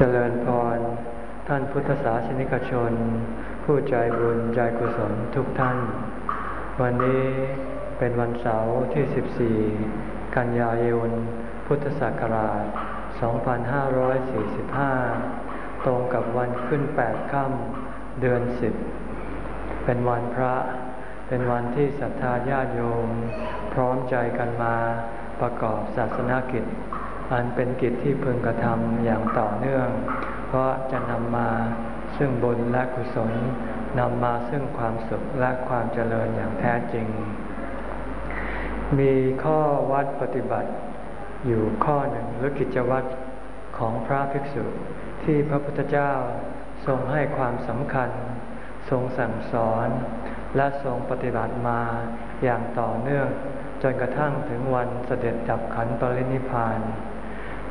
เจริญพร ท่านพุทธศาสนิกชน ผู้ใจบุญใจกุศลทุกท่าน วันนี้เป็นวันเสาร์ที่ 14 กันยายน พุทธศักราช 2545 ตรงกับวันขึ้น 8 ค่ำเดือน 10 เป็นวันพระ เป็นวันที่ศรัทธาญาติโยม พร้อมใจกันมาประกอบศาสนกิจ อันเป็นกิจที่พึงกระทำอย่างต่อเนื่อง เพราะจะนำมาซึ่งบุญและกุศลนำมาซึ่งความสุขและความเจริญอย่างแท้จริง มีข้อวัดปฏิบัติอยู่ข้อหนึ่งหรือกิจวัตรของพระภิกษุที่พระพุทธเจ้าทรงให้ความสำคัญ ทรงสั่งสอน และทรงปฏิบัติมาอย่างต่อเนื่อง จนกระทั่งถึงวันเสด็จดับขันปรินิพาน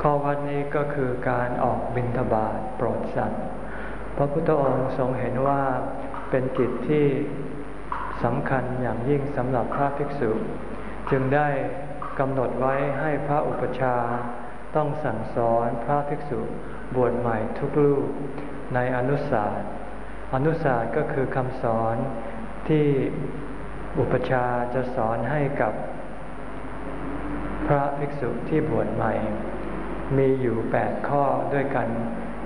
ข้อวัดนี้ก็คือการออกบิณฑบาตโปรดสัตว์ พระพุทธองค์ทรงเห็นว่าเป็นกิจที่สำคัญอย่างยิ่งสำหรับพระภิกษุ จึงได้กำหนดไว้ให้พระอุปชาต้องสั่งสอนพระภิกษุบวชใหม่ทุกรูปในอนุสาสอนุสาสก็คือคำสอนที่อุปชาจะสอนให้กับพระภิกษุที่บวชใหม่ มีอยู่แปดข้อด้วยกัน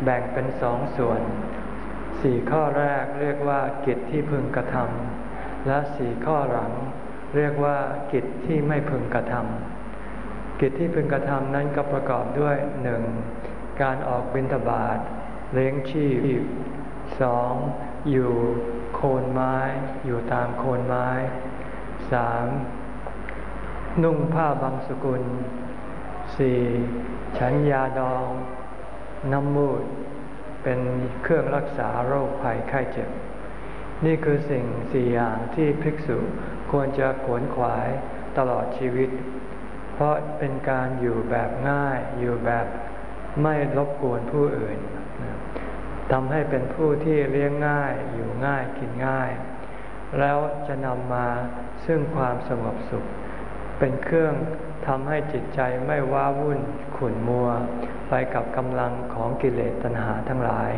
แบ่งเป็นสองส่วนสี่ข้อแรกเรียกว่ากิจที่พึงกระทำและสี่ข้อหลัง เรียกว่ากิจที่ไม่พึงกระทำกิจที่พึงกระทำนั้นก็ประกอบด้วยหนึ่งการออกบิณฑบาตเลี้ยงชีพสองอยู่โคนไม้ อยู่ตามโคนไม้สามนุ่งผ้าบางสกุล สี่ฉันยาดอง น้ำมูด เป็นเครื่องรักษาโรคภัยไข้เจ็บ นี่คือสิ่งสี่อย่างที่ภิกษุควรจะขวนขวายตลอดชีวิต เพราะเป็นการอยู่แบบง่าย อยู่แบบไม่รบกวนผู้อื่นทำให้เป็นผู้ที่เลี้ยงง่ายอยู่ง่ายกินง่าย แล้วจะนำมาซึ่งความสงบสุข เป็นเครื่อง ทำให้จิตใจไม่ว้าวุ่นขุ่นมัว ไปกับกำลังของกิเลสตัณหาทั้งหลาย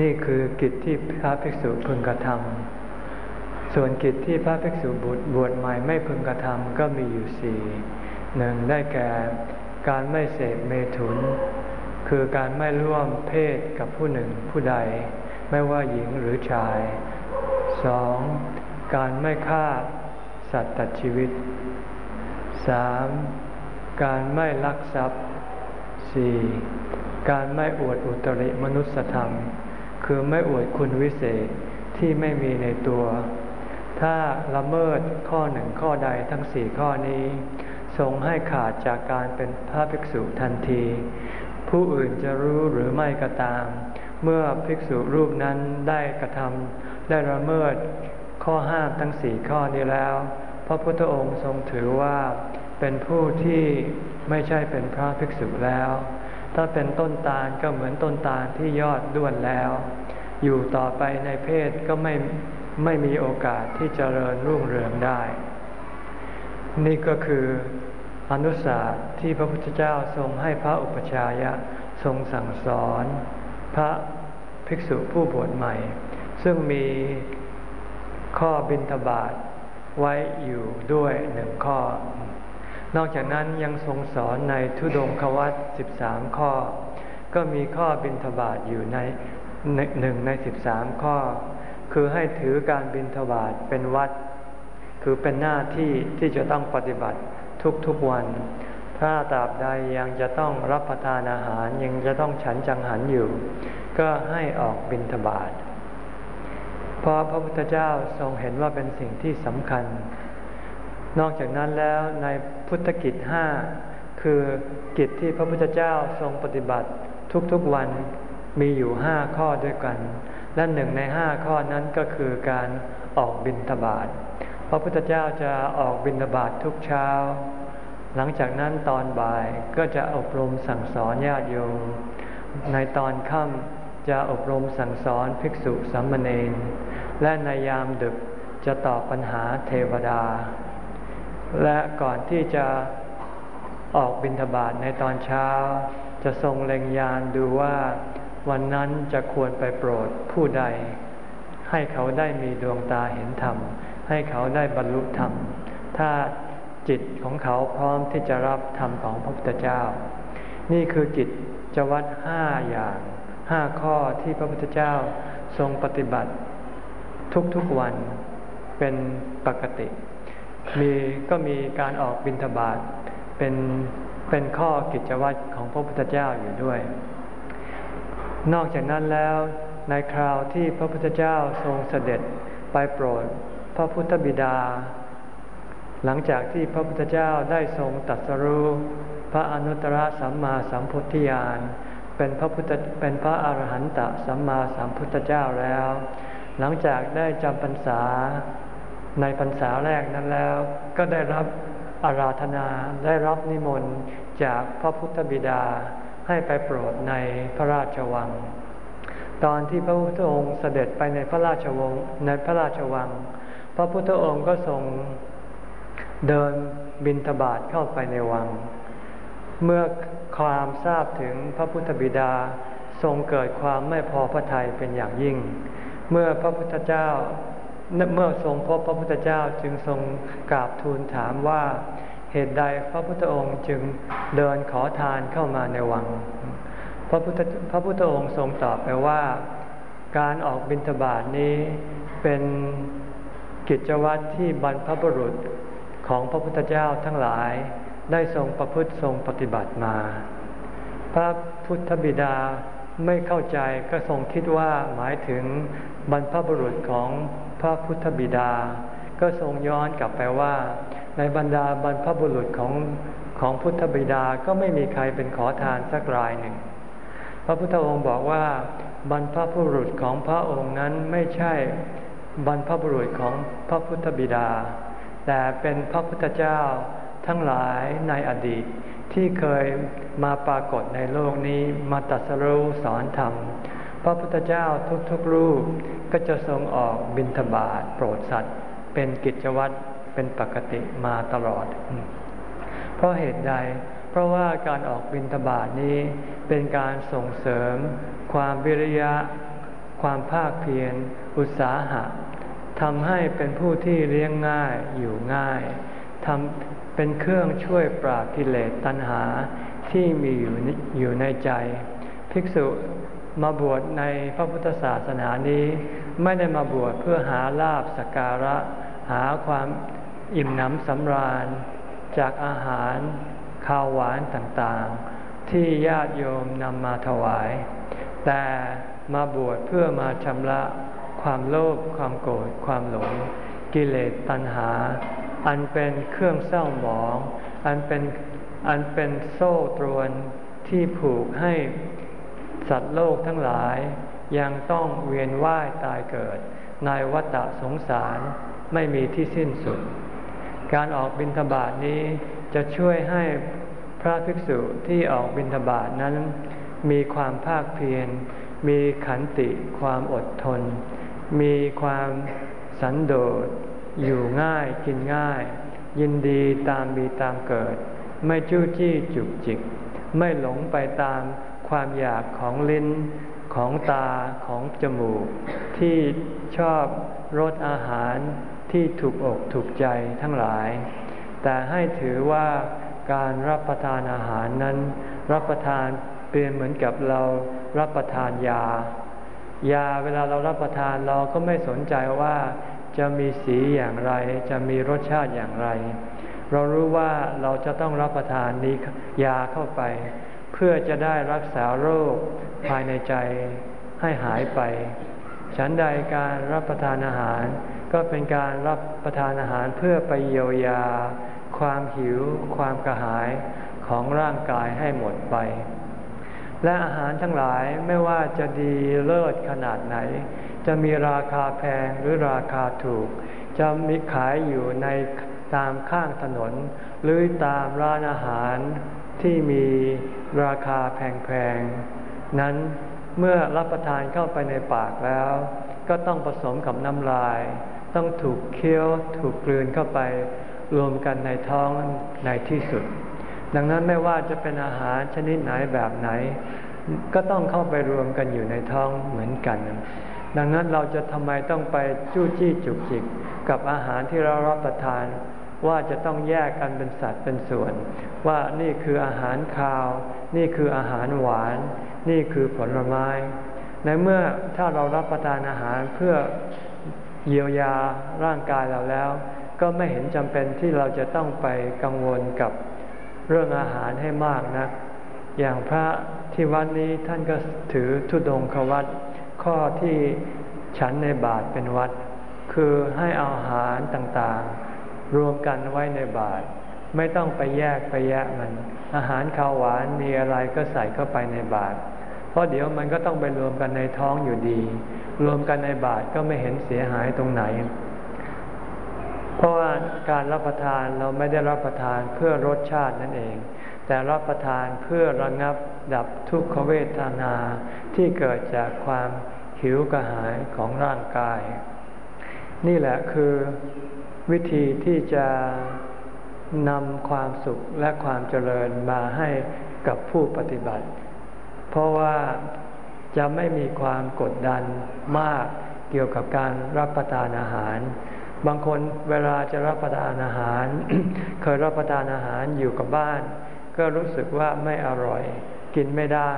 นี่คือกิจที่พระภิกษุพึงกระทำส่วนกิจที่พระภิกษุบวชบวชใหม่ไม่พึงกระทำก็มีอยู่สี่หนึ่งได้แก่การไม่เสพเมถุน คือการไม่ร่วมเพศกับผู้หนึ่งผู้ใด ไม่ว่าหญิงหรือชายสองการไม่ฆ่าสัตว์ตัดชีวิต สามการไม่ลักทรัพย์สี่การไม่อวดอุตริมนุสธรรม คือไม่อวดคุณวิเศษที่ไม่มีในตัว ถ้าละเมิดข้อหนึ่งข้อใดทั้งสี่ข้อนี้ทรงให้ขาดจากการเป็นพระภิกษุทันที ผู้อื่นจะรู้หรือไม่ก็ตาม เมื่อภิกษุรูปนั้นได้กระทำได้ละเมิดข้อห้ามทั้งสี่ข้อนี้แล้ว พระพุทธองค์ทรงถือว่าเป็นผู้ที่ไม่ใช่เป็นพระภิกษุแล้ว ถ้าเป็นต้นตาลก็เหมือนต้นตาลที่ยอดด้วนแล้ว อยู่ต่อไปในเพศก็ไม่ไม่มีโอกาสที่จเจริญรุ่งเรืองได้ นี่ก็คืออนุสาสที่พระพุทธเจ้าทรงให้พระอุปชายะทรงสั่งสอน พระภิกษุผู้บวชใหม่ ซึ่งมีข้อบิณฑบาต ไว้อยู่ด้วยหนึ่งข้อ นอกจากนั้นยังทรงสอนในทุดงควัตสิบสามข้อ ก็มีข้อบิณฑบาตอยู่ในหนึ่งในสิบสามข้อ คือให้ถือการบิณฑบาตเป็นวัด คือเป็นหน้าที่ที่จะต้องปฏิบัติทุกๆวัน ถ้าตราบใดยังจะต้องรับประทานอาหารยังจะต้องฉันจังหันอยู่ ก็ให้ออกบิณฑบาต เพราะพระพุทธเจ้าทรงเห็นว่าเป็นสิ่งที่สำคัญ นอกจากนั้นแล้วในพุทธกิจห้าคือกิจที่พระพุทธเจ้าทรงปฏิบัติทุกๆวันมีอยู่ห้าข้อด้วยกัน และหนึ่งในห้าข้อนั้นก็คือการออกบิณฑบาตพระพุทธเจ้าจะออกบิณฑบาตทุกเช้า หลังจากนั้นตอนบ่ายก็จะอบรมสั่งสอนญาติโยมในตอนค่ำจะอบรมสั่งสอนภิกษุสามเณร และในยามดึกจะตอบปัญหาเทวดา และก่อนที่จะออกบิณฑบาตในตอนเช้า จะทรงเล็งยานดูว่าวันนั้นจะควรไปโปรดผู้ใด ให้เขาได้มีดวงตาเห็นธรรม ให้เขาได้บรรลุธรรม ถ้าจิตของเขาพร้อมที่จะรับธรรมของพระพุทธเจ้า นี่คือกิจจวัตห้าอย่างห้าข้อที่พระพุทธเจ้าทรงปฏิบัติ ทุกๆวันเป็นปกติ มีก็มีการออกบิณฑบาตเป็นเป็นข้อกิจวัตรของพระพุทธเจ้าอยู่ด้วย นอกจากนั้นแล้วในคราวที่พระพุทธเจ้าทรงเสด็จไปโปรดพระพุทธบิดา หลังจากที่พระพุทธเจ้าได้ทรงตัดสรู้พระอนุตตรสัมมาสัมพุทธญาณเป็นพระพุทธเป็นพระอรหันตสัมมาสัมพุทธเจ้าแล้ว หลังจากได้จำพรรษาในพรรษาแรกนั้นแล้ว ก็ได้รับอาราธนาได้รับนิมนต์จากพระพุทธบิดาให้ไปโปรดในพระราชวัง ตอนที่พระพุทธองค์เสด็จไปในพระราชวงในพระราชวัง พระพุทธองค์ก็ทรงเดินบินทบาทเข้าไปในวัง เมื่อความทราบถึงพระพุทธบิดาทรงเกิดความไม่พอพระทัยเป็นอย่างยิ่ง เมื่อพระพุทธเจ้าเมื่อทรงพบพระพุทธเจ้าจึงทรงกราบทูลถามว่าเหตุใดพระพุทธองค์จึงเดินขอทานเข้ามาในวัง พระพุทธพระพุทธองค์ทรงตอบไปว่า การออกบิณฑบาตนี้เป็นกิจวัตรที่บรรพบุรุษของพระพุทธเจ้าทั้งหลายได้ทรงประพฤติทรงปฏิบัติมา พระพุทธบิดาไม่เข้าใจก็ทรงคิดว่าหมายถึง บรรพบุรุษของพระพุทธบิดา ก็ทรงย้อนกลับไปว่า ในบรรดาบรรพบุรุษของของพุทธบิดาก็ไม่มีใครเป็นขอทานสักรายหนึ่ง พระพุทธองค์บอกว่า บรรพบุรุษของพระองค์นั้นไม่ใช่บรรพบุรุษของพระพุทธบิดา แต่เป็นพระพุทธเจ้าทั้งหลายในอดีตที่เคยมาปรากฏในโลกนี้มาตัสรู้สอนธรรม พระพุทธเจ้าทุกๆรูปก็จะทรงออกบิณฑบาตโปรดสัตว์ เป็นกิจวัตรเป็นปกติมาตลอด เพราะเหตุใด เพราะว่าการออกบิณฑบาตนี้เป็นการส่งเสริม ความวิริยะ ความภาคเพียร อุตสาหะทำให้เป็นผู้ที่เลี้ยงง่ายอยู่ง่ายทำเป็นเครื่องช่วยปราบกิเลสตัณหาที่มีอยู่อยู่ในใจ ภิกษุ มาบวชในพระพุทธศาสนานี้ ไม่ได้มาบวชเพื่อหาลาบสการะ หาความอิ่มหนำสำราญ จากอาหารข้าวหวานต่างๆ ที่ญาติโยมนำมาถวาย แต่มาบวชเพื่อมาชำระความโลภความโกรธความหลง กิเลสตัณหา อันเป็นเครื่องเศร้าหมอง อันเป็นอันเป็นโซ่ตรวนที่ผูกให้ สัตว์โลกทั้งหลายยังต้องเวียนว่ายตายเกิด ในวัฏสงสารไม่มีที่สิ้นสุด การออกบิณฑบาตนี้จะช่วยให้พระภิกษุที่ออกบิณฑบาตนั้น มีความภาคเพียร มีขันติความอดทน มีความสันโดษ อยู่ง่ายกินง่าย ยินดีตามมีตามเกิด ไม่จู้จี้จุกจิก ไม่หลงไปตาม ความอยากของลิ้นของตาของจมูก ที่ชอบรสอาหารที่ถูกอกถูกใจทั้งหลาย แต่ให้ถือว่าการรับประทานอาหารนั้น รับประทานเปลี่ยนเหมือนกับเรารับประทานยา ยาเวลาเรารับประทานเราก็ไม่สนใจว่าจะมีสีอย่างไร จะมีรสชาติอย่างไร เรารู้ว่าเราจะต้องรับประทานนี้ยาเข้าไป พื่อจะได้รักษาโรคภายในใจให้หายไป ฉันใดการรับประทานอาหาร ก็เป็นการรับประทานอาหารเพื่อไปเยียวยา ความหิว ความกระหายของร่างกายให้หมดไป และอาหารทั้งหลายไม่ว่าจะดีเลิศขนาดไหน จะมีราคาแพงหรือราคาถูก จะมีขายอยู่ในตามข้างถนน หรือตามร้านอาหาร ที่มีราคาแพงๆ นั้นเมื่อรับประทานเข้าไปในปากแล้ว ก็ต้องผสมกับน้ำลาย ต้องถูกเคี้ยวถูกกลืนเข้าไป รวมกันในท้องในที่สุด ดังนั้นไม่ว่าจะเป็นอาหารชนิดไหนแบบไหน ก็ต้องเข้าไปรวมกันอยู่ในท้องเหมือนกัน ดังนั้นเราจะทำไมต้องไปจู้จี้จุกจิกกับอาหารที่เรารับประทาน ว่าจะต้องแยกกันเป็นสัตว์เป็นส่วน ว่านี่คืออาหารคาว นี่คืออาหารหวาน นี่คือผลไม้ ในเมื่อถ้าเรารับประทานอาหารเพื่อเยียวยาร่างกายเราแล้ว ก็ไม่เห็นจำเป็นที่เราจะต้องไปกังวลกับเรื่องอาหารให้มากนะอย่างพระที่วัดนี้ท่านก็ถือทุดงควัดข้อที่ฉันในบาทเป็นวัด คือให้อาหารต่างๆ รวมกันไว้ในบาทไม่ต้องไปแยกไปแยกมัน อาหารข้าวหวานมีอะไรก็ใส่เข้าไปในบาทเพราะเดี๋ยวมันก็ต้องไปรวมกันในท้องอยู่ดี รวมกันในบาทก็ไม่เห็นเสียหายตรงไหน เพราะว่าการรับประทานเราไม่ได้รับประทานเพื่อรสชาตินั่นเอง แต่รับประทานเพื่อระงับดับทุกขเวทนาที่เกิดจากความหิวกระหายของร่างกาย นี่แหละคือ วิธีที่จะนำความสุขและความเจริญมาให้กับผู้ปฏิบัติ เพราะว่าจะไม่มีความกดดันมากเกี่ยวกับการรับประทานอาหาร บางคนเวลาจะรับประทานอาหาร เคยรับประทานอาหารอยู่กับบ้าน ก็รู้สึกว่าไม่อร่อยกินไม่ได้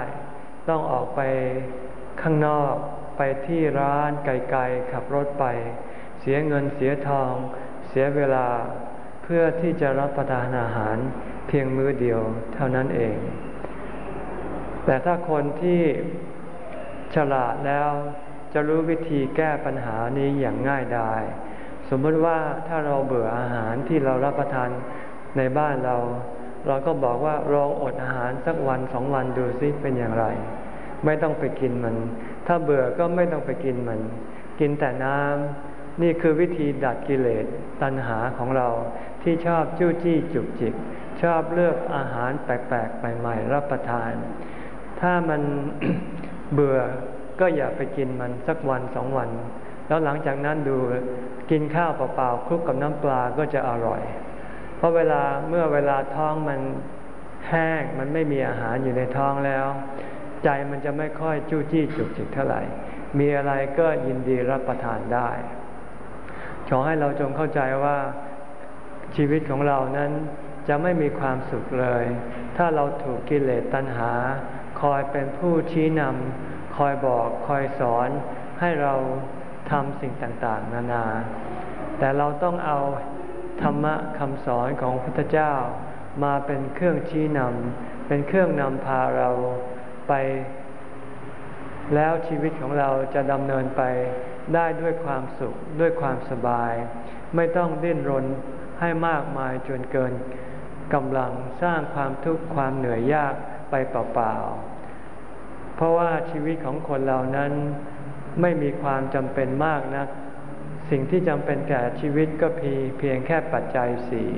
ต้องออกไปข้างนอกไปที่ร้านไกลๆขับรถไป เสียเงินเสียทอง สียเวลาเพื่อที่จะรับประทานอาหารเพียงมื้อเดียวเท่านั้นเอง แต่ถ้าคนที่ฉลาดแล้วจะรู้วิธีแก้ปัญหานี้อย่างง่ายดาย สมมติว่าถ้าเราเบื่ออาหารที่เรารับประทานในบ้านเรา เราก็บอกว่าลองอดอาหารสักวันสองวันดูซิเป็นอย่างไร ไม่ต้องไปกินมัน ถ้าเบื่อก็ไม่ต้องไปกินมัน กินแต่น้ำ นี่คือวิธีดัดกิเลสตัณหาของเราที่ชอบจู้จี้จุกจิก ชอบเลือกอาหารแปลกๆ ใหม่ๆ รับประทาน ถ้ามันเบื่อก็อย่าไปกินมันสักวันสองวัน แล้วหลังจากนั้นดูกินข้าวเปล่าๆคลุกกับน้ำปลาก็จะอร่อย เพราะเวลาเมื่อเวลาท้องมันแห้งมันไม่มีอาหารอยู่ในท้องแล้ว ใจมันจะไม่ค่อยจู้จี้จุกจิกเท่าไหร่ มีอะไรก็ยินดีรับประทานได้ ขอให้เราจงเข้าใจว่าชีวิตของเรานั้นจะไม่มีความสุขเลย ถ้าเราถูกกิเลสตัณหา คอยเป็นผู้ชี้นำคอยบอกคอยสอน ให้เราทำสิ่งต่างๆ นานา แต่เราต้องเอาธรรมะคำสอนของพุทธเจ้า มาเป็นเครื่องชี้นำเป็นเครื่องนำพาเราไป แล้วชีวิตของเราจะดำเนินไป ได้ด้วยความสุขด้วยความสบาย ไม่ต้องดิ้นรนให้มากมายจนเกินกำลังสร้างความทุกข์ความเหนื่อยยากไปเปล่าๆ เพราะว่าชีวิตของคนเรานั้นไม่มีความจำเป็นมากนักสิ่งที่จำเป็นแก่ชีวิตก็เพียงเพียงแค่ปัจจัยสี่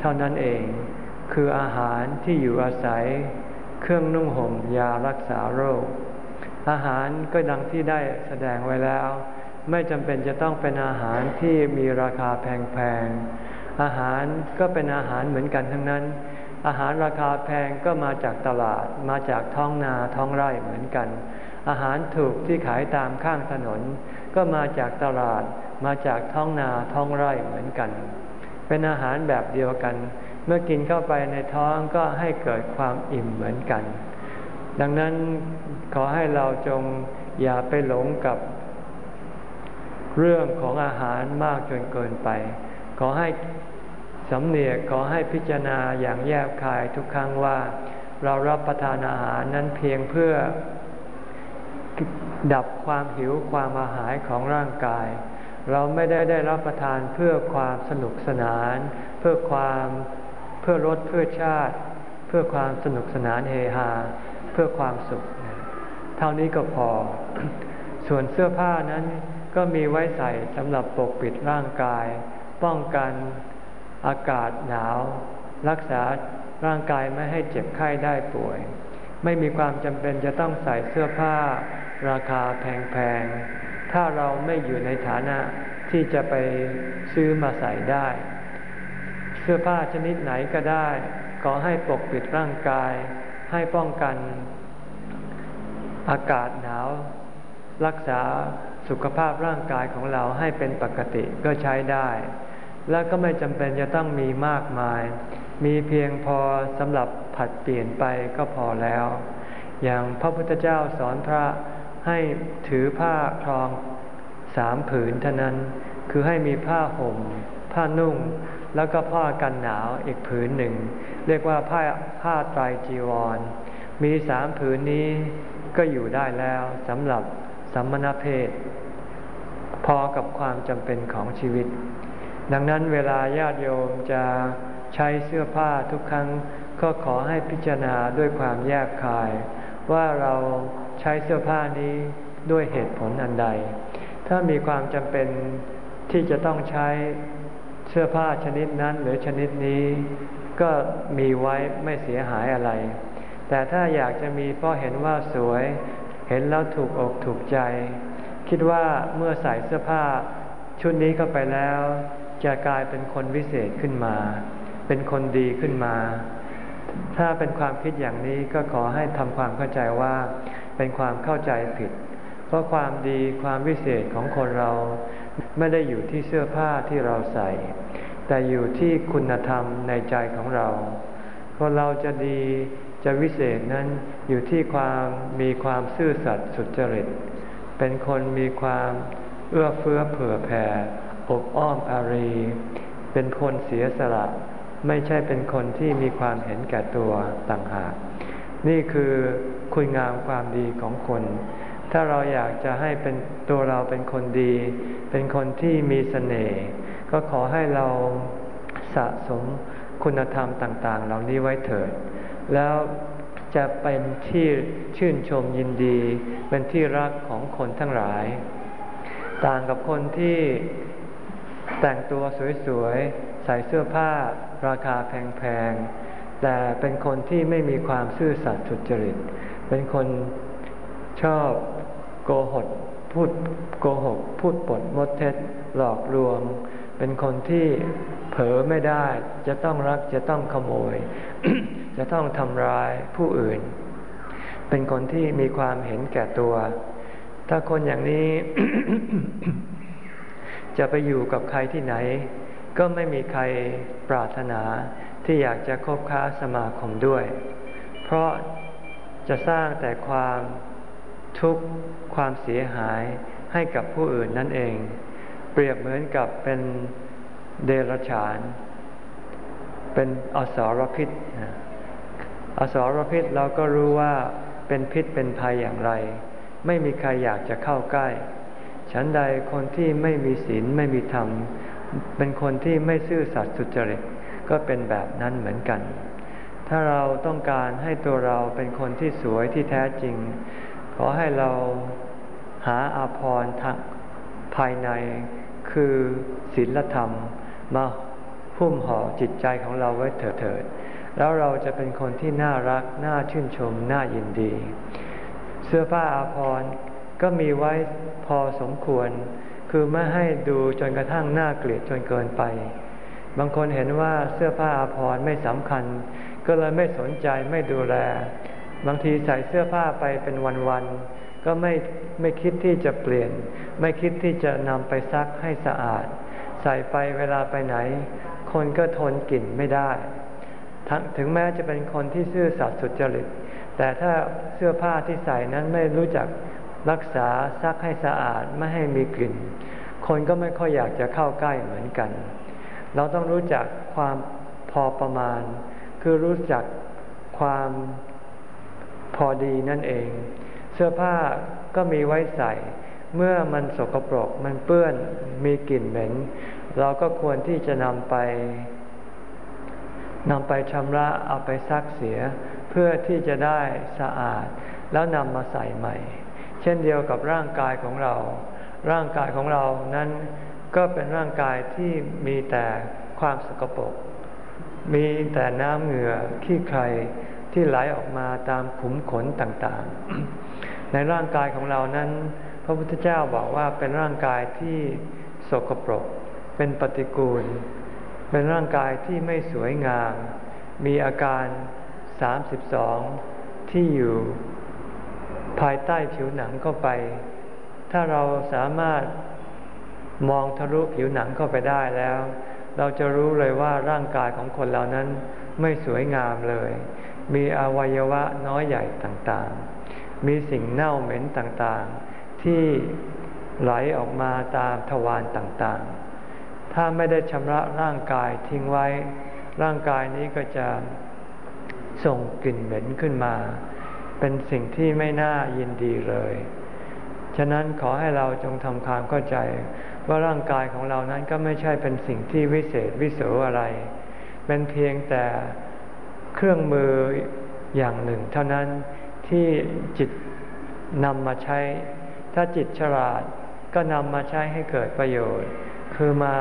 เท่านั้นเอง คืออาหารที่อยู่อาศัย เครื่องนุ่งห่มยารักษาโรค อาหารก็ดังที่ได้แสดงไว้แล้ว ไม่จำเป็นจะต้องเป็นอาหารที่มีราคาแพงๆอาหารก็เป็นอาหารเหมือนกันทั้งนั้น อาหารราคาแพงก็มาจากตลาด มาจากท้องนาท้องไร่เหมือนกัน อาหารถูกที่ขายตามข้างถนน ก็มาจากตลาด มาจากท้องนาท้องไร่เหมือนกัน เป็นอาหารแบบเดียวกัน เมื่อกินเข้าไปในท้องก็ให้เกิดความอิ่มเหมือนกัน ดังนั้นขอให้เราจงอย่าไปหลงกับเรื่องของอาหารมากจนเกินไป ขอให้สำเนียกขอให้พิจารณาอย่างแยบคายทุกครั้งว่า เรารับประทานอาหารนั้นเพียงเพื่อดับความหิวความอาหายของร่างกาย เราไม่ได้ได้รับประทานเพื่อความสนุกสนาน เพื่อความเพื่อรสเพื่อชาติ เพื่อความสนุกสนานเฮฮา เพื่อความสุข เท่านี้ก็พอ ส่วนเสื้อผ้านั้นก็มีไว้ใส่สำหรับปกปิดร่างกาย ป้องกันอากาศหนาว รักษาร่างกายไม่ให้เจ็บไข้ได้ป่วย ไม่มีความจำเป็นจะต้องใส่เสื้อผ้า ราคาแพงๆ ถ้าเราไม่อยู่ในฐานะที่จะไปซื้อมาใส่ได้ เสื้อผ้าชนิดไหนก็ได้ ขอให้ปกปิดร่างกาย ให้ป้องกันอากาศหนาว รักษาสุขภาพร่างกายของเราให้เป็นปกติก็ใช้ได้ และก็ไม่จำเป็นจะต้องมีมากมาย มีเพียงพอสำหรับผัดเปลี่ยนไปก็พอแล้ว อย่างพระพุทธเจ้าสอนพระให้ถือผ้าครองสามผืนเท่านั้น คือให้มีผ้าห่ม ผ้านุ่ง แล้วก็ผ้ากันหนาวอีกผืนหนึ่ง เรียกว่าผ้าผ้าไตรจีวร มีสามผืนนี้ก็อยู่ได้แล้วสำหรับสัมมณเพศ พอกับความจำเป็นของชีวิต ดังนั้นเวลาญาติโยมจะใช้เสื้อผ้าทุกครั้ง ก็ขอให้พิจารณาด้วยความแยกคาย ว่าเราใช้เสื้อผ้านี้ด้วยเหตุผลอันใด ถ้ามีความจำเป็นที่จะต้องใช้ เสื้อผ้าชนิดนั้นหรือชนิดนี้ก็มีไว้ไม่เสียหายอะไร แต่ถ้าอยากจะมีเพราะเห็นว่าสวย เห็นแล้วถูกอกถูกใจ คิดว่าเมื่อใส่เสื้อผ้า ชุดนี้เข้าไปแล้ว จะกลายเป็นคนวิเศษขึ้นมา เป็นคนดีขึ้นมา ถ้าเป็นความคิดอย่างนี้ก็ขอให้ทำความเข้าใจว่าเป็นความเข้าใจผิด เพราะความดีความวิเศษของคนเรา ไม่ได้อยู่ที่เสื้อผ้าที่เราใส่ แต่อยู่ที่คุณธรรมในใจของเราคนเราจะดีจะวิเศษนั้นอยู่ที่ความมีความซื่อสัตย์สุจริต เป็นคนมีความเอื้อเฟื้อเผื่อแผ่ อบอ้อมอารี เป็นคนเสียสละ ไม่ใช่เป็นคนที่มีความเห็นแก่ตัวต่างหาก นี่คือคุณงามความดีของคน ถ้าเราอยากจะให้เป็นตัวเราเป็นคนดี เป็นคนที่มีสเสน่ห์ก็ขอให้เราสะสมคุณธรรมต่าง ๆ เหล่านี้ไว้เถิด แล้วจะเป็นที่ชื่นชมยินดี เป็นที่รักของคนทั้งหลาย ต่างกับคนที่แต่งตัวสวยๆ ใส่เสื้อผ้า ราคาแพงๆ แต่เป็นคนที่ไม่มีความซื่อสัตย์สุจริต เป็นคนชอบ โกหกพูดโกหก พูดปดมดเท็จหลอกลวง เป็นคนที่เผลอไม่ได้ จะต้องรักจะต้องขโมย จะต้องทำร้ายผู้อื่น เป็นคนที่มีความเห็นแก่ตัว ถ้าคนอย่างนี้ จะไปอยู่กับใครที่ไหน ก็ไม่มีใครปรารถนาที่อยากจะคบค้าสมาคมด้วย เพราะจะสร้างแต่ความ ทุกข์ความเสียหายให้กับผู้อื่นนั่นเอง เปรียบเหมือนกับเป็นเดรัจฉาน เป็นอสรพิษอสรพิษเราก็รู้ว่าเป็นพิษเป็นภัยอย่างไร ไม่มีใครอยากจะเข้าใกล้ ฉันใดคนที่ไม่มีศีลไม่มีธรรม เป็นคนที่ไม่ซื่อสัตย์สุจริตก็เป็นแบบนั้นเหมือนกัน ถ้าเราต้องการให้ตัวเราเป็นคนที่สวยที่แท้จริง ขอให้เราหาอาภรณ์ภายในคือศีลธรรมมาหุ้มห่อจิตใจของเราไว้เถิด แล้วเราจะเป็นคนที่น่ารัก น่าชื่นชม น่ายินดี เสื้อผ้าอาภรณ์ก็มีไว้พอสมควร คือไม่ให้ดูจนกระทั่งน่าเกลียดจนเกินไป บางคนเห็นว่าเสื้อผ้าอาภรณ์ไม่สำคัญ ก็เลยไม่สนใจไม่ดูแล บางทีใส่เสื้อผ้าไปเป็นวันๆ ก็ไม่ไม่คิดที่จะเปลี่ยน ไม่คิดที่จะนำไปซักให้สะอาด ใส่ไปเวลาไปไหน คนก็ทนกลิ่นไม่ได้ ถึงแม้จะเป็นคนที่ซื่อสัตย์สุจริต แต่ถ้าเสื้อผ้าที่ใส่นั้นไม่รู้จักรักษาซักให้สะอาดไม่ให้มีกลิ่น คนก็ไม่ค่อยอยากจะเข้าใกล้เหมือนกัน เราต้องรู้จักความพอประมาณ คือรู้จักความ พอดีนั่นเอง เสื้อผ้าก็มีไว้ใส่ เมื่อมันสกปรกมันเปื้อนมีกลิ่นเหม็น เราก็ควรที่จะนำไปนำไปชำระเอาไปซักเสีย เพื่อที่จะได้สะอาด แล้วนำมาใส่ใหม่ เช่นเดียวกับร่างกายของเรา ร่างกายของเรานั้นก็เป็นร่างกายที่มีแต่ความสกปรกมีแต่น้ำเหงื่อขี้ใคร ที่ไหลออกมาตามขุมขนต่างๆ ในร่างกายของเรานั้น พระพุทธเจ้าบอกว่าเป็นร่างกายที่สกปรก เป็นปฏิกูล เป็นร่างกายที่ไม่สวยงาม มีอาการ 32 ที่อยู่ภายใต้ผิวหนังเข้าไป ถ้าเราสามารถมองทะลุผิวหนังเข้าไปได้แล้ว เราจะรู้เลยว่าร่างกายของคนเรานั้นไม่สวยงามเลย มีอวัยวะน้อยใหญ่ต่างๆ มีสิ่งเน่าเหม็นต่างๆ ที่ไหลออกมาตามทวารต่างๆ ถ้าไม่ได้ชำระร่างกายทิ้งไว้ ร่างกายนี้ก็จะส่งกลิ่นเหม็นขึ้นมา เป็นสิ่งที่ไม่น่ายินดีเลย ฉะนั้นขอให้เราจงทำความเข้าใจ ว่าร่างกายของเรานั้นก็ไม่ใช่เป็นสิ่งที่วิเศษวิโสอะไร เป็นเพียงแต่ เครื่องมืออย่างหนึ่ง เท่านั้นที่จิตนำมาใช้ ถ้าจิตฉลาดก็นำมาใช้ให้เกิดประโยชน์ คือมา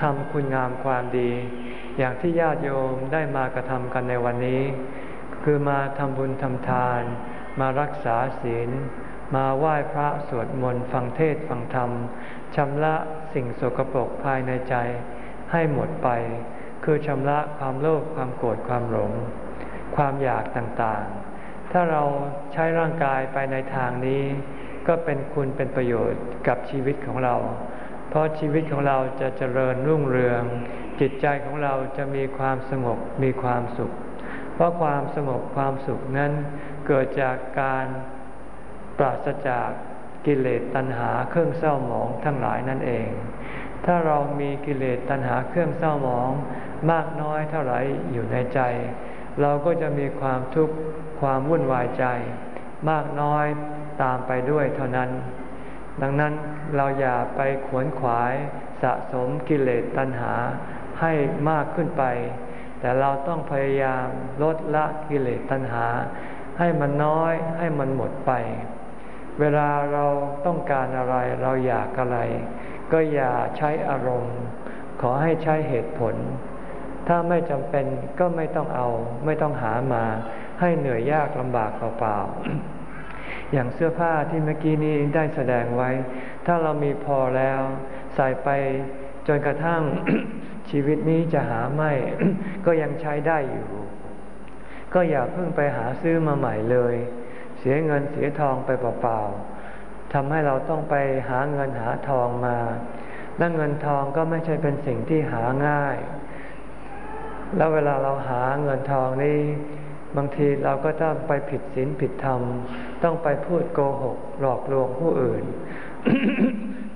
ทำคุณงามความดี อย่างที่ญาติโยมได้มากระทำกันในวันนี้ คือมาทำบุญทำทาน มารักษาศีล มาไหว้พระสวดมนต์ฟังเทศฟังธรรมชำระสิ่งสกปรกภายในใจให้หมดไป คือชำระความโลภความโกรธความหลง ความอยากต่างๆ ถ้าเราใช้ร่างกายไปในทางนี้ ก็เป็นคุณเป็นประโยชน์กับชีวิตของเรา เพราะชีวิตของเราจะเจริญรุ่งเรือง จิตใจของเราจะมีความสงบมีความสุข เพราะความสงบความสุขนั้นเกิดจากการปราศจากกิเลสตัณหาเครื่องเศร้าหมองทั้งหลายนั่นเอง ถ้าเรามีกิเลสตัณหาเครื่องเศร้าหมอง มากน้อยเท่าไหร่อยู่ในใจ เราก็จะมีความทุกข์ความวุ่นวายใจ มากน้อยตามไปด้วยเท่านั้น ดังนั้นเราอย่าไปขวนขวายสะสมกิเลสตัณหาให้มากขึ้นไป แต่เราต้องพยายามลดละกิเลสตัณหา ให้มันน้อยให้มันหมดไป เวลาเราต้องการอะไรเราอยากอะไร ก็อย่าใช้อารมณ์ ขอให้ใช้เหตุผล ถ้าไม่จำเป็นก็ไม่ต้องเอา ไม่ต้องหามา ให้เหนื่อยยากลำบากเปล่าๆอย่างเสื้อผ้าที่เมื่อกี้นี้ได้แสดงไว้ ถ้าเรามีพอแล้ว ใส่ไปจนกระทั่งชีวิตนี้จะหาไม่ ก็ยังใช้ได้อยู่ ก็อย่าเพิ่งไปหาซื้อมาใหม่เลย เสียเงินเสียทองไปเปล่าๆทำให้เราต้องไปหาเงินหาทองมาและเงินทองก็ไม่ใช่เป็นสิ่งที่หาง่าย แล้วเวลาเราหาเงินทองนี่บางทีเราก็ต้องไปผิดศีลผิดธรรม ต้องไปพูดโกหกหลอกลวงผู้อื่น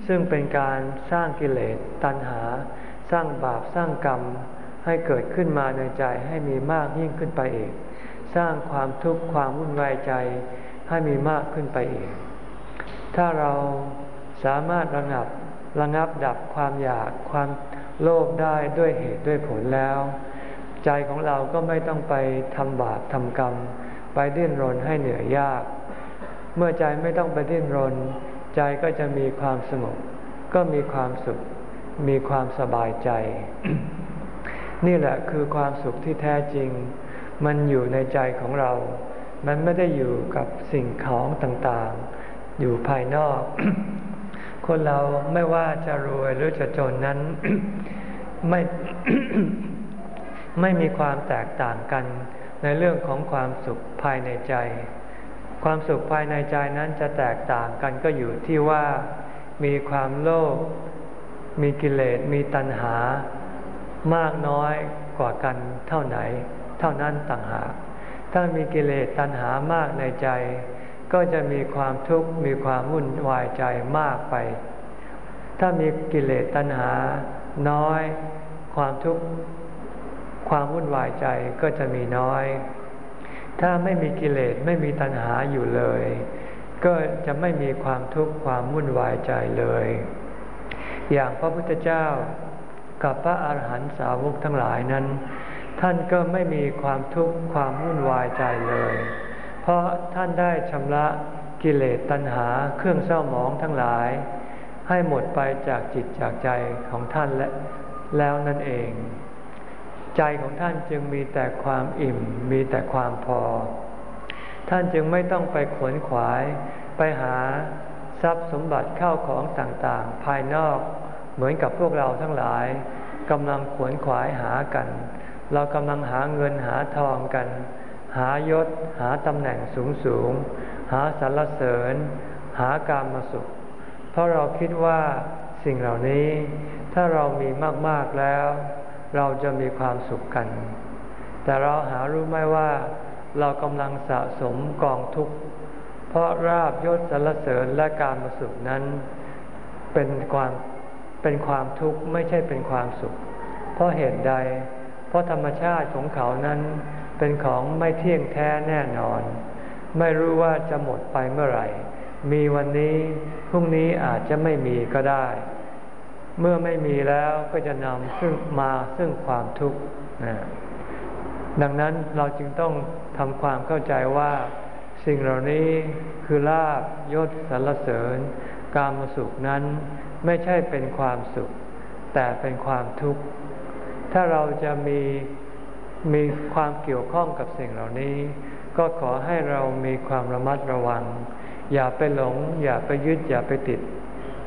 ซึ่งเป็นการสร้างกิเลสตัณหา สร้างบาปสร้างกรรมให้เกิดขึ้นมาในใจให้มีมากยิ่งขึ้นไปอีก สร้างความทุกข์ความวุ่นวายใจให้มีมากขึ้นไปอีก ถ้าเราสามารถระงับระงับดับความอยากความโลภได้ด้วยเหตุด้วยผลแล้ว ใจของเราก็ไม่ต้องไปทำบาปทำกรรม ไปดิ้นรนให้เหนื่อยยาก เมื่อใจไม่ต้องไปดิ้นรน ใจก็จะมีความสงบก็มีความสุข มีความสบายใจ นี่แหละคือความสุขที่แท้จริง มันอยู่ในใจของเรา มันไม่ได้อยู่กับสิ่งของต่างๆ อยู่ภายนอก คนเราไม่ว่าจะรวยหรือจะจนนั้น ไม่ ไม่มีความแตกต่างกันในเรื่องของความสุขภายในใจ ความสุขภายในใจนั้นจะแตกต่างกันก็อยู่ที่ว่ามีความโลภมีกิเลสมีตัณหามากน้อยกว่ากันเท่าไหน เท่านั้นต่างหาก ถ้ามีกิเลสตัณหามากในใจ ก็จะมีความทุกข์มีความวุ่นวายใจมากไป ถ้ามีกิเลสตัณหาน้อย ความทุกข์ ความวุ่นวายใจก็จะมีน้อย ถ้าไม่มีกิเลสไม่มีตัณหาอยู่เลย ก็จะไม่มีความทุกข์ความวุ่นวายใจเลย อย่างพระพุทธเจ้ากับพระอาหารหันตสาวกทั้งหลายนั้น ท่านก็ไม่มีความทุกข์ความวุ่นวายใจเลย เพราะท่านได้ชำระกิเลสตัณหาเครื่องเศร้าหมองทั้งหลาย ให้หมดไปจากจิตจากใจของท่านและแล้วนั่นเอง ใจของท่านจึงมีแต่ความอิ่ม มีแต่ความพอ ท่านจึงไม่ต้องไปขวนขวายไปหาทรัพย์สมบัติเข้าของต่างๆ ภายนอกเหมือนกับพวกเราทั้งหลายกำลังขวนขวายหากัน เรากำลังหาเงินหาทองกัน หายศหาตำแหน่งสูงสูงหาสรรเสริญ หาการมาสุข เพราะเราคิดว่าสิ่งเหล่านี้ถ้าเรามีมากๆแล้ว เราจะมีความสุขกัน แต่เราหารู้ไหมว่า เรากำลังสะสมกองทุกข์ เพราะราบยศสรรเสริญและการมาสุขนั้น เป็นความเป็นความทุกข์ไม่ใช่เป็นความสุข เพราะเหตุใด เพราะธรรมชาติของเขานั้น เป็นของไม่เที่ยงแท้แน่นอน ไม่รู้ว่าจะหมดไปเมื่อไหร่ มีวันนี้พรุ่งนี้อาจจะไม่มีก็ได้ เมื่อไม่มีแล้วก็จะนำซึ่งมาซึ่งความทุกข์ดังนั้นเราจึงต้องทำความเข้าใจว่า สิ่งเหล่านี้คือลาบยศสรรเสริญ การมสุขนั้นไม่ใช่เป็นความสุข แต่เป็นความทุกข์ ถ้าเราจะมีมีความเกี่ยวข้องกับสิ่งเหล่านี้ ก็ขอให้เรามีความระมัดระวัง อย่าไปหลง อย่าไปยึดอย่าไปติด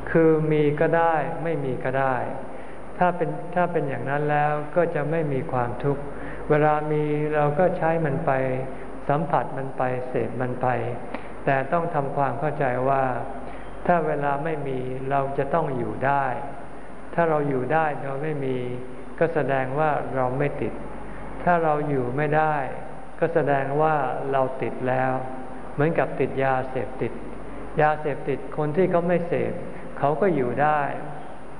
คือมีก็ได้ไม่มีก็ได้ ถ้าเป็นถ้าเป็นอย่างนั้นแล้วก็จะไม่มีความทุกข์เวลามีเราก็ใช้มันไป สัมผัสมันไปเสพมันไป แต่ต้องทำความเข้าใจว่า ถ้าเวลาไม่มีเราจะต้องอยู่ได้ ถ้าเราอยู่ได้เราไม่มี ก็แสดงว่าเราไม่ติด ถ้าเราอยู่ไม่ได้ ก็แสดงว่าเราติดแล้ว เหมือนกับติดยาเสพติด ยาเสพติดคนที่เขาไม่เสพ เขาก็อยู่ได้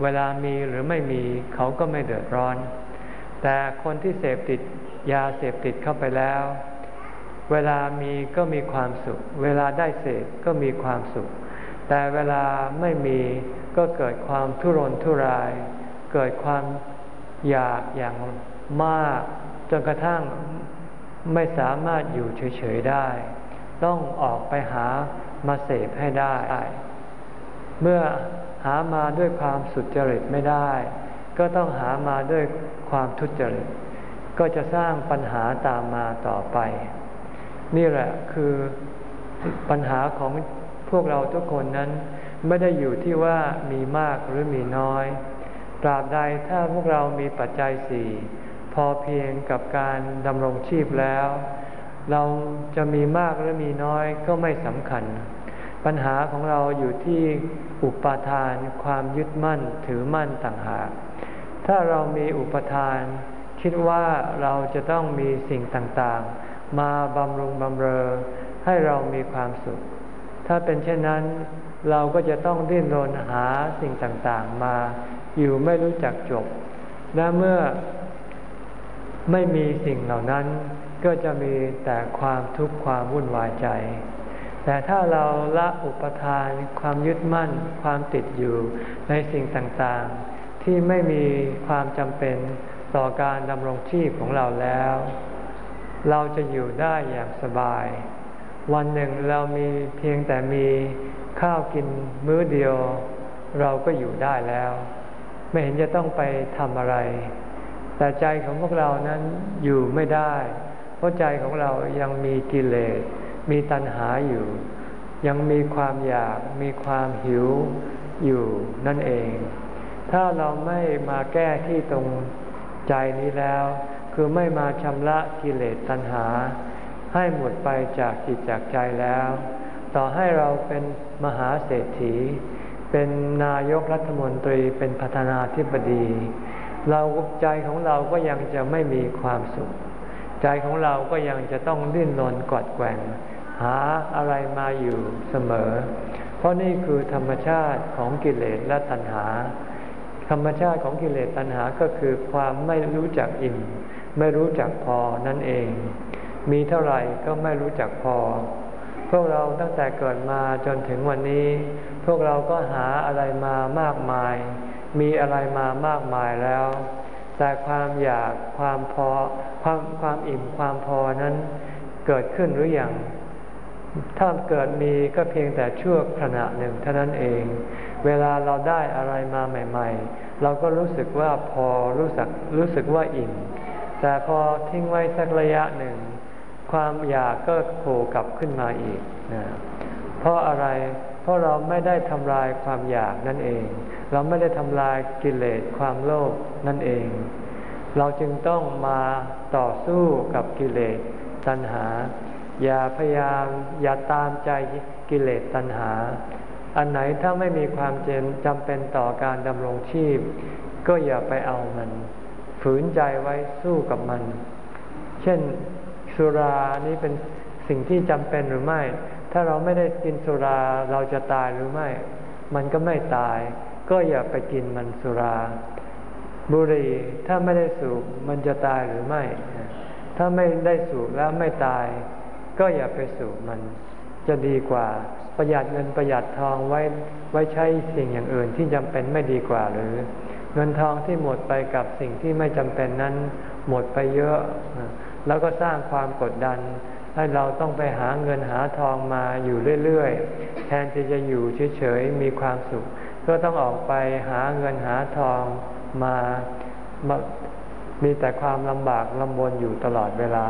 เวลามีหรือไม่มีเขาก็ไม่เดือดร้อน แต่คนที่เสพติดยาเสพติดเข้าไปแล้ว เวลามีก็มีความสุข เวลาได้เสพก็มีความสุข แต่เวลาไม่มีก็เกิดความทุรนทุราย เกิดความอยากอย่างมากจนกระทั่งไม่สามารถอยู่เฉยๆได้ ต้องออกไปหามาเสพให้ได้ เมื่อหามาด้วยความสุจริตไม่ได้ ก็ต้องหามาด้วยความทุจริต ก็จะสร้างปัญหาตามมาต่อไป นี่แหละคือปัญหาของพวกเราทุกคนนั้น ไม่ได้อยู่ที่ว่ามีมากหรือมีน้อย ตราบใดถ้าพวกเรามีปัจจัยสี่พอเพียงกับการดำรงชีพแล้ว เราจะมีมากหรือมีน้อยก็ไม่สำคัญ ปัญหาของเราอยู่ที่ อุปาทานความยึดมั่นถือมั่นต่างหาก ถ้าเรามีอุปทาน คิดว่าเราจะต้องมีสิ่งต่างๆ มาบำรุงบำเรอ ให้เรามีความสุข ถ้าเป็นเช่นนั้น เราก็จะต้องดิ้นรนหาสิ่งต่างๆมา อยู่ไม่รู้จักจบ และเมื่อไม่มีสิ่งเหล่านั้น ก็จะมีแต่ความทุกข์ความวุ่นวายใจ แต่ถ้าเราละอุปทาน ความยึดมั่น ความติดอยู่ในสิ่งต่างๆ ที่ไม่มีความจำเป็นต่อการดำรงชีพของเราแล้ว เราจะอยู่ได้อย่างสบาย วันหนึ่งเรามีเพียงแต่มีข้าวกินมื้อเดียว เราก็อยู่ได้แล้ว ไม่เห็นจะต้องไปทำอะไร แต่ใจของพวกเรานั้นอยู่ไม่ได้ เพราะใจของเรายังมีกิเลส มีตัณหาอยู่ ยังมีความอยากมีความหิวอยู่นั่นเอง ถ้าเราไม่มาแก้ที่ตรงใจนี้แล้ว คือไม่มาชำระกิเลสตัณหา ให้หมดไปจากจิตจากใจแล้ว ต่อให้เราเป็นมหาเศรษฐี เป็นนายกรัฐมนตรีเป็นประธานาธิบดี เราใจของเราก็ยังจะไม่มีความสุข ใจของเราก็ยังจะต้องดิ้นรนกอดแกว่ง หาอะไรมาอยู่เสมอ เพราะนี่คือธรรมชาติของกิเลสและตัณหา ธรรมชาติของกิเลสตัณหาก็คือความไม่รู้จักอิ่ม ไม่รู้จักพอนั่นเอง มีเท่าไหร่ก็ไม่รู้จักพอ พวกเราตั้งแต่เกิดมาจนถึงวันนี้ พวกเราก็หาอะไรมามากมาย มีอะไรมามากมายแล้ว แต่ความอยากความพอความความอิ่มความพอนั้นเกิดขึ้นหรืออยัง ถ้าเกิดมีก็เพียงแต่ชั่วขณะหนึ่งเท่านั้นเอง เวลาเราได้อะไรมาใหม่ ๆ เราก็รู้สึกว่าพอรู้สึกรู้สึกว่าอิ่ม แต่พอทิ้งไว้สักระยะหนึ่ง ความอยากก็โผล่กลับขึ้นมาอีกนะเพราะอะไร เพราะเราไม่ได้ทำลายความอยากนั่นเอง เราไม่ได้ทำลายกิเลสความโลภนั่นเอง เราจึงต้องมาต่อสู้กับกิเลสตัณหา อย่าพยายามอย่าตามใจกิเลสตัณหา อันไหนถ้าไม่มีความจำเป็นต่อการดำรงชีพ ก็อย่าไปเอามัน ฝืนใจไว้สู้กับมัน เช่นสุรานี้เป็นสิ่งที่จำเป็นหรือไม่ ถ้าเราไม่ได้กินสุราเราจะตายหรือไม่ มันก็ไม่ตาย ก็อย่าไปกินมันสุรา บุหรี่ถ้าไม่ได้สูบมันจะตายหรือไม่ ถ้าไม่ได้สูบแล้วไม่ตาย ก็อย่าไปสูบมันจะดีกว่าประหยัดเงินประหยัดทองไว้ไว้ใช้สิ่งอย่างอื่นที่จำเป็นไม่ดีกว่าหรือ เงินทองที่หมดไปกับสิ่งที่ไม่จำเป็นนั้น หมดไปเยอะ แล้วก็สร้างความกดดัน ให้เราต้องไปหาเงินหาทองมาอยู่เรื่อยๆ แทนที่จะอยู่เฉยๆมีความสุข ก็ต้องออกไปหาเงินหาทองมามามีแต่ความลำบากลำบนอยู่ตลอดเวลา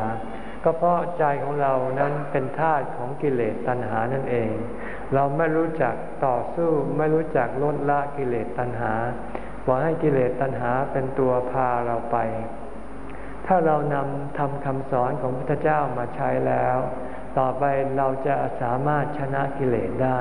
ก็เพราะใจของเรานั้นเป็นทาสของกิเลสตัณหานั่นเอง เราไม่รู้จักต่อสู้ไม่รู้จักลดละกิเลสตัณหาหวังให้กิเลสตัณหาเป็นตัวพาเราไป ถ้าเรานำทำคำสอนของพระพุทธเจ้ามาใช้แล้ว ต่อไปเราจะสามารถชนะกิเลสได้